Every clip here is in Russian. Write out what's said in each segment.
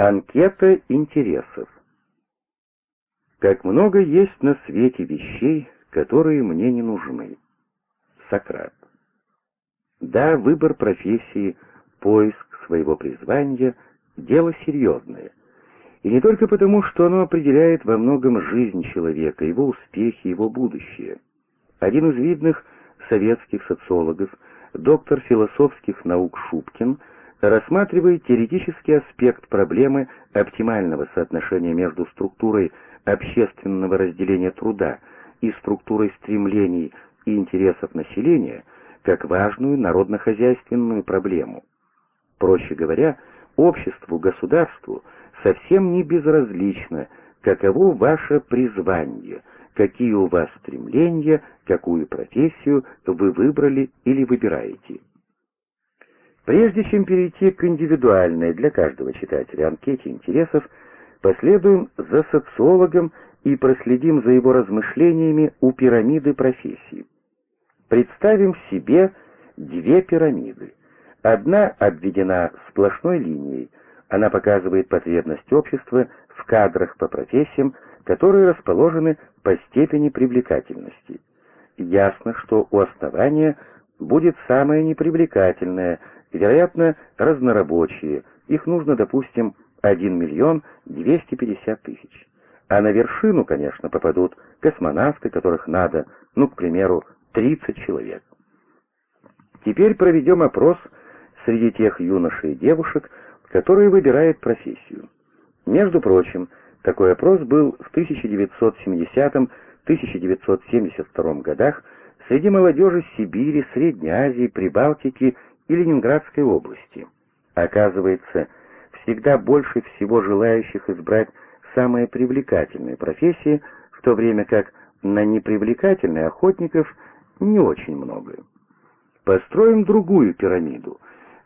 Анкета интересов. Как много есть на свете вещей, которые мне не нужны. Сократ. Да, выбор профессии, поиск своего призвания — дело серьезное. И не только потому, что оно определяет во многом жизнь человека, его успехи, его будущее. Один из видных советских социологов, доктор философских наук Шубкин, рассматривает теоретический аспект проблемы оптимального соотношения между структурой общественного разделения труда и структурой стремлений и интересов населения как важную народно-хозяйственную проблему. Проще говоря, обществу, государству совсем не безразлично, каково ваше призвание, какие у вас стремления, какую профессию вы выбрали или выбираете. Прежде чем перейти к индивидуальной для каждого читателя анкете интересов, последуем за социологом и проследим за его размышлениями у пирамиды профессий. Представим себе две пирамиды. Одна обведена сплошной линией, она показывает потребность общества в кадрах по профессиям, которые расположены по степени привлекательности. Ясно, что у основания будет самое непривлекательное – вероятно, разнорабочие, их нужно, допустим, 1 миллион 250 тысяч. А на вершину, конечно, попадут космонавты, которых надо, ну, к примеру, 30 человек. Теперь проведем опрос среди тех юношей и девушек, которые выбирают профессию. Между прочим, такой опрос был в 1970-1972 годах среди молодежи Сибири, Средней Азии, Прибалтики и Ленинградской области. Оказывается, всегда больше всего желающих избрать самые привлекательные профессии, в то время как на непривлекательные охотников не очень много. Построим другую пирамиду,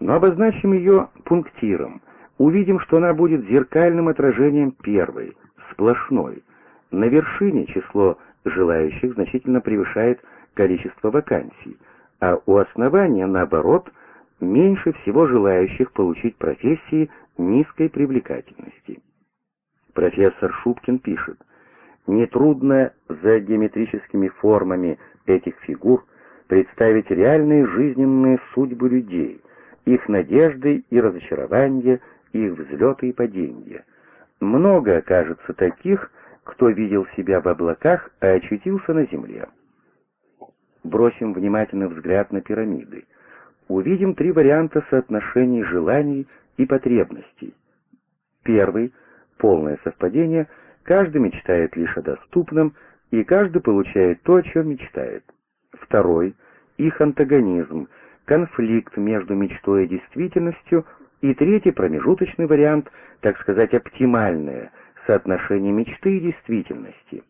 но обозначим ее пунктиром. Увидим, что она будет зеркальным отражением первой, сплошной. На вершине число желающих значительно превышает количество вакансий, а у основания, наоборот, меньше всего желающих получить профессии низкой привлекательности. Профессор Шубкин пишет, «Нетрудно за геометрическими формами этих фигур представить реальные жизненные судьбы людей, их надежды и разочарования, их взлеты и падения. Много окажется таких, кто видел себя в облаках, а очутился на земле. Бросим внимательный взгляд на пирамиды увидим три варианта соотношений желаний и потребностей. Первый — полное совпадение, каждый мечтает лишь о доступном, и каждый получает то, о чем мечтает. Второй — их антагонизм, конфликт между мечтой и действительностью, и третий промежуточный вариант, так сказать, оптимальное соотношение мечты и действительности.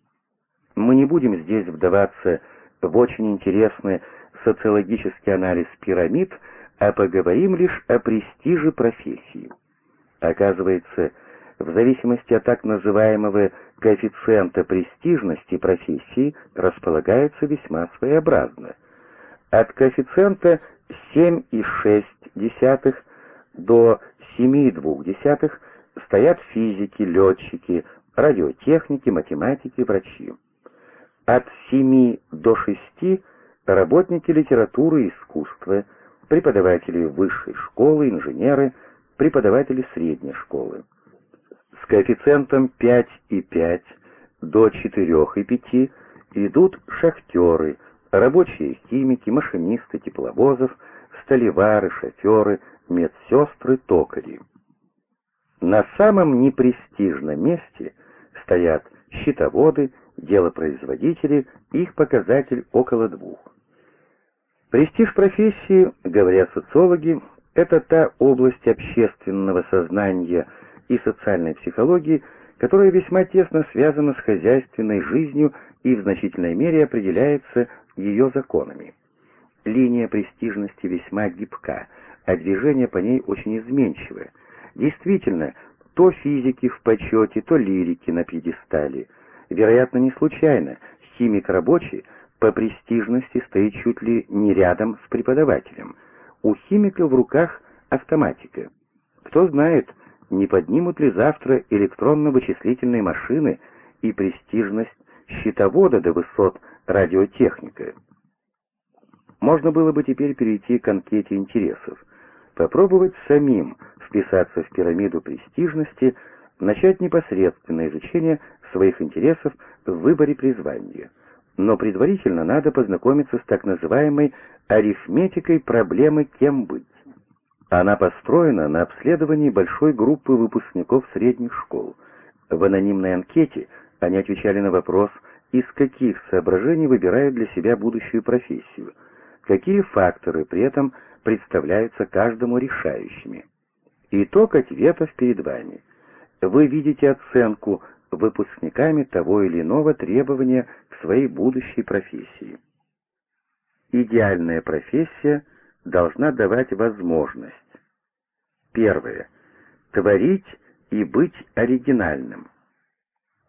Мы не будем здесь вдаваться в очень интересные социологический анализ пирамид, а поговорим лишь о престиже профессии. Оказывается, в зависимости от так называемого коэффициента престижности профессии располагается весьма своеобразно. От коэффициента 7,6 до 7,2 стоят физики, летчики, радиотехники, математики, врачи. От 7 до 6 работники литературы и искусства, преподаватели высшей школы, инженеры, преподаватели средней школы. С коэффициентом 5,5 до 4,5 идут шахтеры, рабочие химики, машинисты тепловозов, столевары, шоферы, медсестры, токари. На самом непрестижном месте стоят счетоводы, делопроизводители, их показатель около двух. Престиж профессии, говорят социологи, это та область общественного сознания и социальной психологии, которая весьма тесно связана с хозяйственной жизнью и в значительной мере определяется ее законами. Линия престижности весьма гибка, а движение по ней очень изменчивое. Действительно, то физики в почете, то лирики на пьедестале. Вероятно, не случайно, химик рабочий — по престижности стоит чуть ли не рядом с преподавателем. У химика в руках автоматика. Кто знает, не поднимут ли завтра электронно-вычислительные машины и престижность счетовода до высот радиотехника. Можно было бы теперь перейти к анкете интересов, попробовать самим вписаться в пирамиду престижности, начать непосредственное изучение своих интересов в выборе призвания. Но предварительно надо познакомиться с так называемой арифметикой проблемы «кем быть». Она построена на обследовании большой группы выпускников средних школ. В анонимной анкете они отвечали на вопрос, из каких соображений выбирают для себя будущую профессию, какие факторы при этом представляются каждому решающими. Итог ответов перед вами. Вы видите оценку выпускниками того или иного требования своей будущей профессии. Идеальная профессия – должна давать возможность. Первое. Творить и быть оригинальным.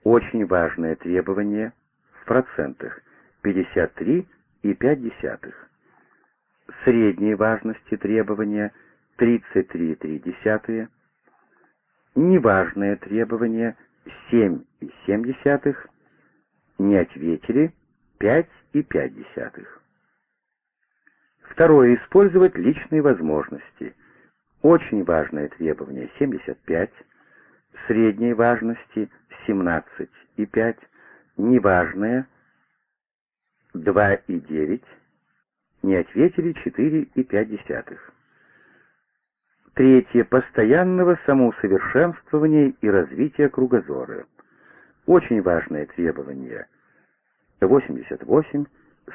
Очень важное требование в процентах 53,5. Средней важности требования 33,3. Неважное требование 7,7. Не ответили 5,5. Второе. Использовать личные возможности. Очень важное требование 75, средней важности 17,5, неважное 2,9, не ответили 4,5. Третье. Постоянного самоусовершенствования и развития кругозора. Очень важное требование 88,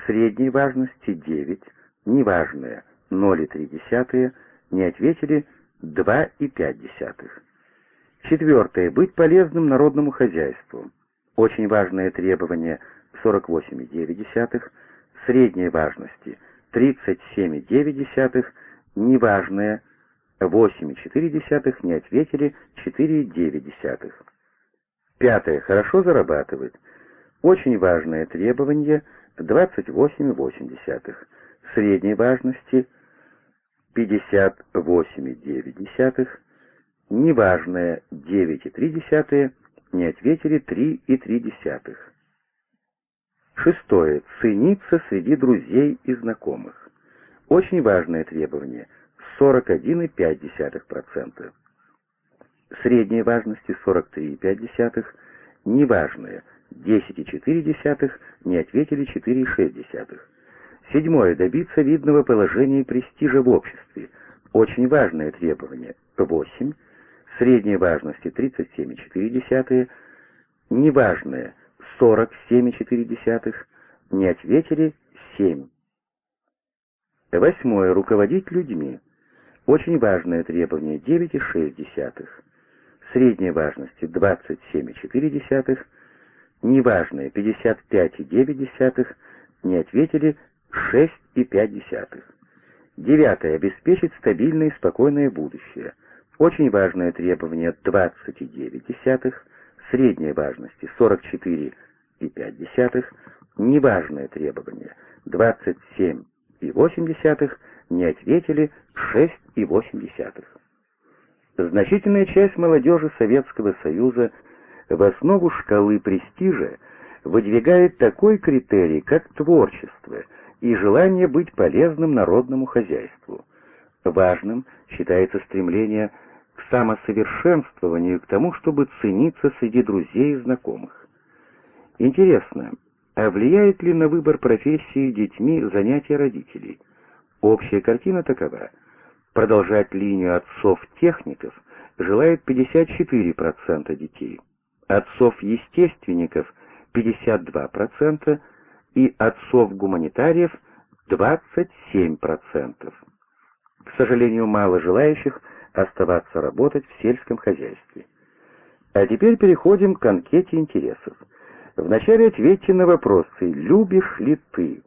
средней важности 9, неважное 0,3, не ответили 2,5. Четвертое. Быть полезным народному хозяйству. Очень важное требование 48,9, средней важности 37,9, неважное 8,4, не ответили 4,9. Пятое. Хорошо зарабатывать. Очень важное требование 28,8 средней важности 58,9, неважное 9,3, не ответили 3,3. Шестое. Цениться среди друзей и знакомых. Очень важное требование 41,5%. Средней важности 43,5, неважное 10,4, не ответили 4,6. Седьмое. Добиться видного положения и престижа в обществе. Очень важное требование. 8. Средней важности 37,4. Неважное 47,4. Не ответили 7. Восьмое. Руководить людьми. Очень важное требование 9,6. Средней важности 27,4. Неважное 55,9. Не ответили 6,5. Девятое. Обеспечить стабильное и спокойное будущее. Очень важное требование 29, средней важности 44,5, неважное требование 27,8, не ответили 6,8. Значительная часть молодежи Советского Союза в основу шкалы престижа выдвигает такой критерий, как творчество – и желание быть полезным народному хозяйству. Важным считается стремление к самосовершенствованию, к тому, чтобы цениться среди друзей и знакомых. Интересно, а влияет ли на выбор профессии детьми занятия родителей? Общая картина такова. Продолжать линию отцов-техников желает 54% детей, отцов-естественников 52%, и отцов-гуманитариев 27%. К сожалению, мало желающих оставаться работать в сельском хозяйстве. А теперь переходим к анкете интересов. Вначале ответьте на вопросы «Любишь ли ты?»,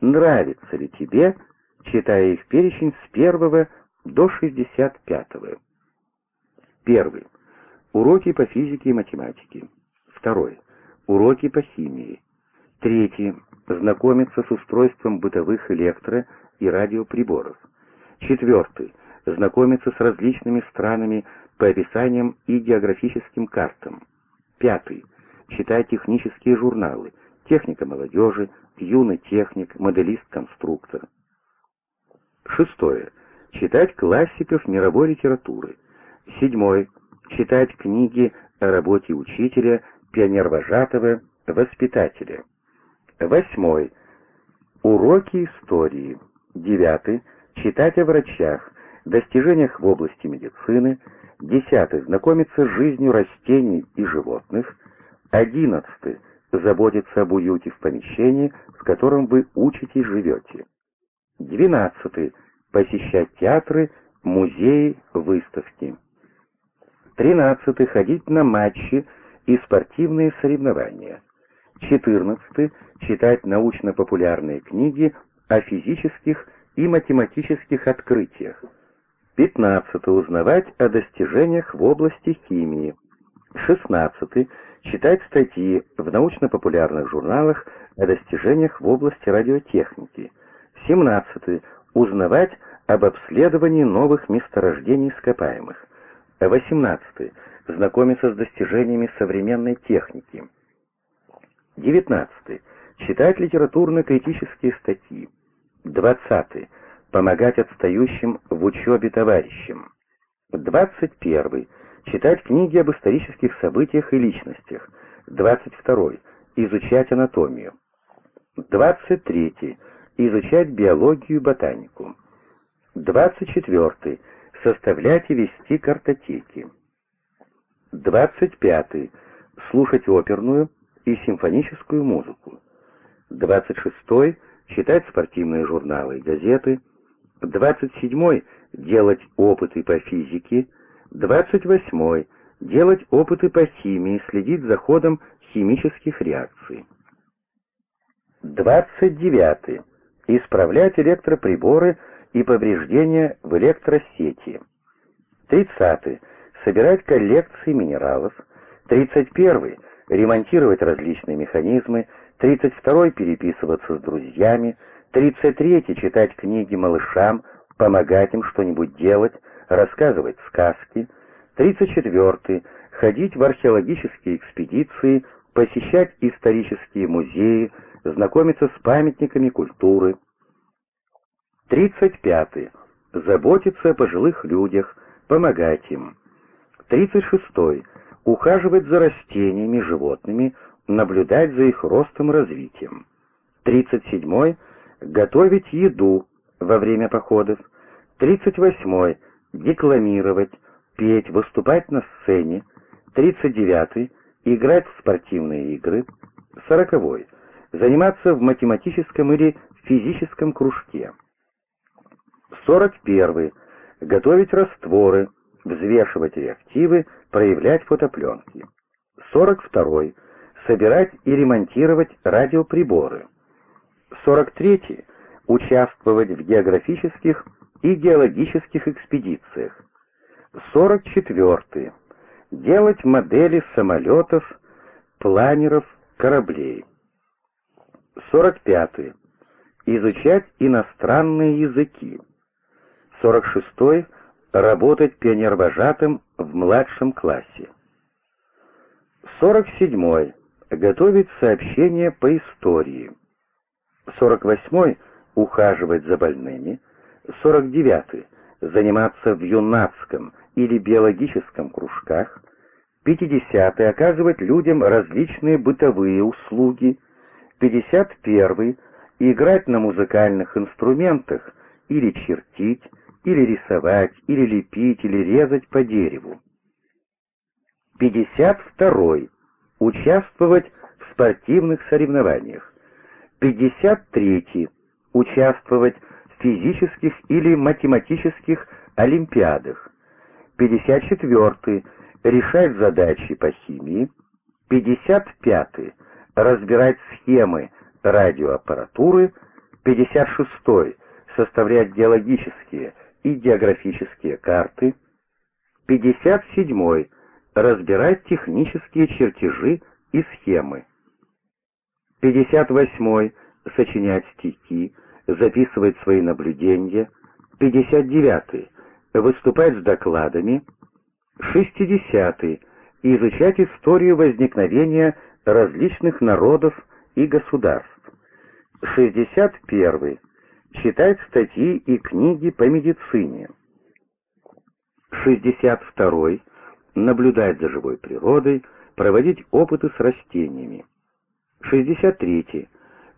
«Нравится ли тебе?», читая их перечень с первого до 65-го. Первый. Уроки по физике и математике. Второй. Уроки по химии. Третий знакомиться с устройством бытовых электро- и радиоприборов. Четвертый. Знакомиться с различными странами по описаниям и географическим картам. Пятый. Читать технические журналы. Техника молодежи, юный техник, моделист-конструктор. Шестое. Читать классиков мировой литературы. Седьмой. Читать книги о работе учителя, пионервожатого, воспитателя. Восьмой. Уроки истории. Девятый. Читать о врачах, достижениях в области медицины. Десятый. Знакомиться с жизнью растений и животных. Одиннадцатый. Заботиться об уюте в помещении, в котором вы учитесь живете. Двенадцатый. Посещать театры, музеи, выставки. Тринадцатый. Ходить на матчи и спортивные соревнования. Четырнадцатый. Читать научно-популярные книги о физических и математических открытиях. Пятнадцатый. Узнавать о достижениях в области химии. Шестнадцатый. Читать статьи в научно-популярных журналах о достижениях в области радиотехники. 17. Узнавать об обследовании новых месторождений ископаемых. 18. Знакомиться с достижениями современной техники. 19. Читать литературно-критические статьи. 20. Помогать отстающим в учебе товарищам. 21. Читать книги об исторических событиях и личностях. 22. Изучать анатомию. 23. Изучать биологию и ботанику. 24. Составлять и вести картотеки. 25. Слушать оперную и симфоническую музыку. 26. Читать спортивные журналы и газеты. 27. Делать опыты по физике. 28. Делать опыты по химии, следить за ходом химических реакций. 29. Исправлять электроприборы и повреждения в электросети. 30. Собирать коллекции минералов. 31. Ремонтировать различные механизмы. 32. Переписываться с друзьями. 33. Читать книги малышам, помогать им что-нибудь делать рассказывать сказки. 34. Ходить в археологические экспедиции, посещать исторические музеи, знакомиться с памятниками культуры. 35. Заботиться о пожилых людях, помогать им. 36. Ухаживать за растениями, животными, наблюдать за их ростом и развитием. 37. Готовить еду во время походов. 38 декламировать, петь, выступать на сцене. 39. Играть в спортивные игры. 40. Заниматься в математическом или физическом кружке. 41. Готовить растворы, взвешивать реактивы, проявлять фотопленки. 42. Собирать и ремонтировать радиоприборы. 43. Участвовать в географических и геологических экспедициях. 44. Делать модели самолетов, планеров, кораблей. 45. Изучать иностранные языки. 46. Работать пионервожатым в младшем классе. 47. Готовить сообщения по истории. 48. Ухаживать за больными. 49. Заниматься в юнацком или биологическом кружках. 50. Оказывать людям различные бытовые услуги. 51. Играть на музыкальных инструментах или чертить, или рисовать, или лепить, или резать по дереву. 52. Участвовать в спортивных соревнованиях. 53. Участвовать физических или математических олимпиадах. 54. Решать задачи по химии. 55. Разбирать схемы радиоаппаратуры. 56. Составлять геологические и географические карты. 57. Разбирать технические чертежи и схемы. 58. Сочинять стихи, записывать свои наблюдения. 59. Выступать с докладами. 60. Изучать историю возникновения различных народов и государств. 61. Читать статьи и книги по медицине. 62. Наблюдать за живой природой, проводить опыты с растениями. 63.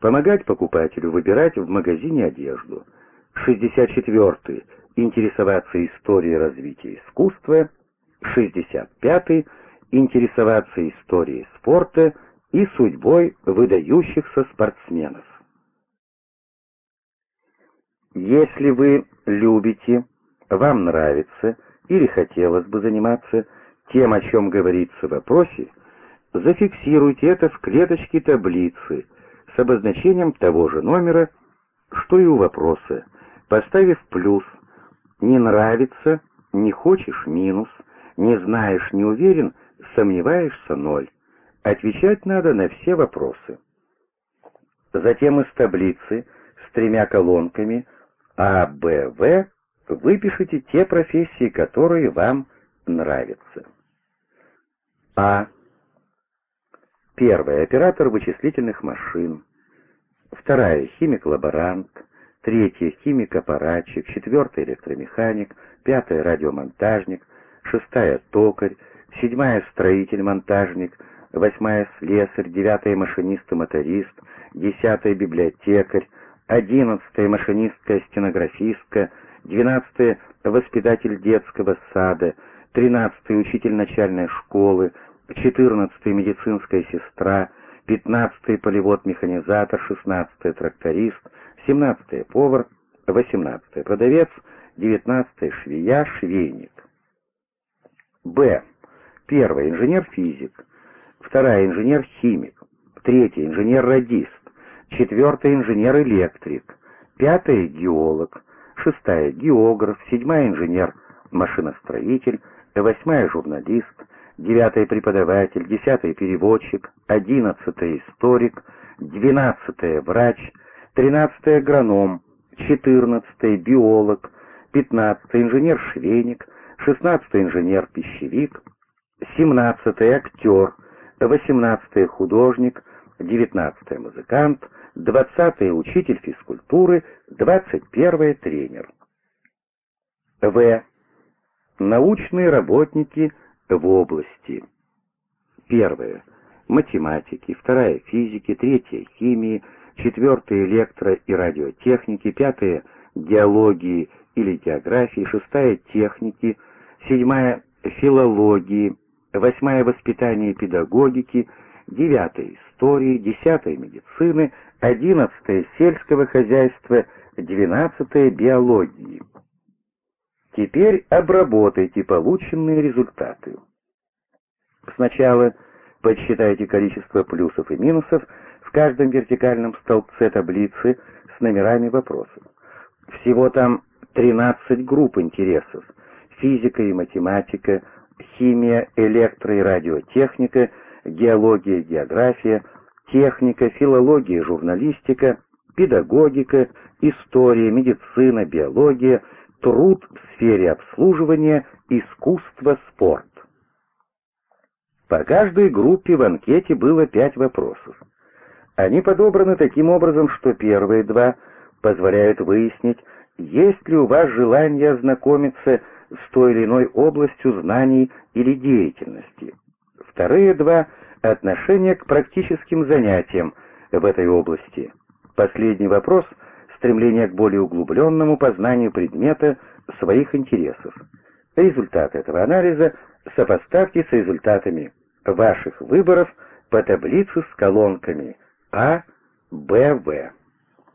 Помогать покупателю выбирать в магазине одежду. 64. Интересоваться историей развития искусства. 65. Интересоваться историей спорта и судьбой выдающихся спортсменов. Если вы любите, вам нравится или хотелось бы заниматься тем, о чем говорится в вопросе, зафиксируйте это в клеточке таблицы с обозначением того же номера, что и у вопроса, поставив плюс «не нравится», «не хочешь» минус, «не знаешь», «не уверен», «сомневаешься» ноль. Отвечать надо на все вопросы. Затем из таблицы с тремя колонками А, Б, В выпишите те профессии, которые вам нравятся. А. Первая. Оператор вычислительных машин. Вторая. Химик-лаборант. Третья. Химик-аппаратчик. Четвертая. Электромеханик. Пятая. Радиомонтажник. Шестая. Токарь. Седьмая. Строитель-монтажник. Восьмая. Слесарь. Девятая. Машинист и моторист. Десятая. Библиотекарь. Одиннадцатая. Машинистка-стенографистка. Двенадцатая. Воспитатель детского сада. 13-й учитель начальной школы, 14-й медицинская сестра, 15-й полевод-механизатор, 16-й тракторист, 17-й повар, 18-й продавец, 19-й швея, швейник. Б. Первый инженер-физик, вторая инженер-химик, третий инженер-радист, четвертый инженер-электрик, пятый геолог, шестая географ, седьмая инженер-машиностроитель, восьмая журналист, девятая преподаватель, десятый переводчик, одиннадцатый историк, двенадцатая врач, тринадцатый агроном, четырнадцатый биолог, пятнадцатый инженер-швейник, шестнадцатый инженер-пищевик, семнадцатый актер, восемнадцатый художник, девятнадцатый музыкант, двадцатый учитель физкультуры, двадцать первый тренер. В. Научные работники в области. Первое. Математики, вторая физики, третья химии, четвертая электро- и радиотехники, пятая геологии или географии, шестая техники, седьмая филологии, восьмая воспитание педагогики, девятая истории, десятая медицины, одиннадцатая сельского хозяйства, двенадцатая биологии. Теперь обработайте полученные результаты. Сначала подсчитайте количество плюсов и минусов в каждом вертикальном столбце таблицы с номерами вопросов. Всего там 13 групп интересов. Физика и математика, химия, электро- и радиотехника, геология, география, техника, филология, журналистика, педагогика, история, медицина, биология, труд в сфере обслуживания, искусство, спорт. По каждой группе в анкете было пять вопросов. Они подобраны таким образом, что первые два позволяют выяснить, есть ли у вас желание ознакомиться с той или иной областью знаний или деятельности. Вторые два — отношение к практическим занятиям в этой области. Последний вопрос — стремление к более углубленному познанию предмета своих интересов. Результаты этого анализа сопоставьте с результатами ваших выборов по таблице с колонками А, Б, В.